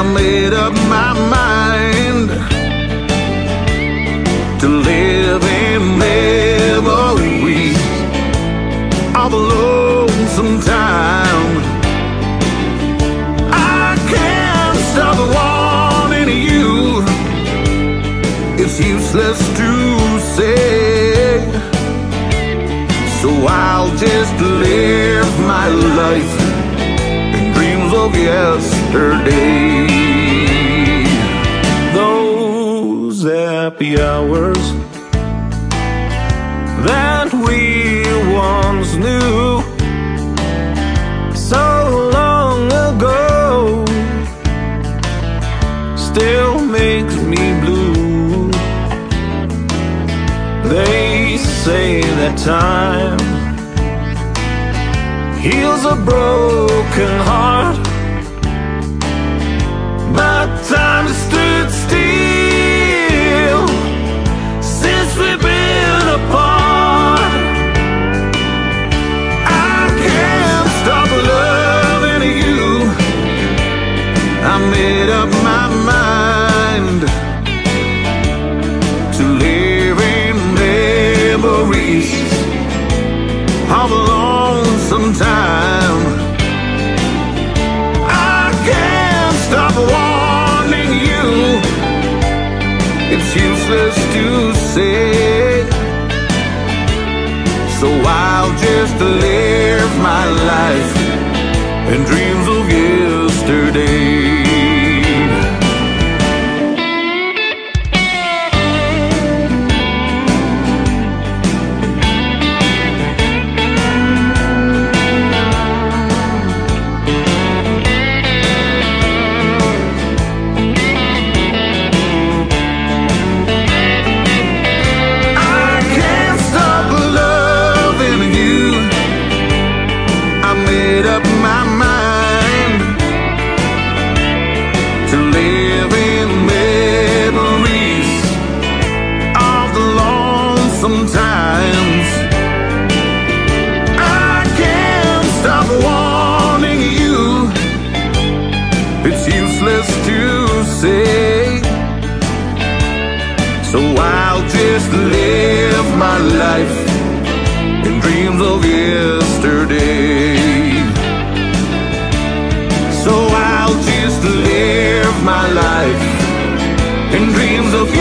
I made up my mind to live in memories of a lonesome time. I can't stop wanting you. It's useless to say. So I'll just live my life of yesterday. Those happy hours that we once knew so long ago still makes me blue. They say that time heals a broken memories of a lonesome time. I can't stop wanting you. It's useless to say. So I'll just live my life in dreams It's useless to say. So I'll just live my life in dreams of yesterday. So I'll just live my life in dreams of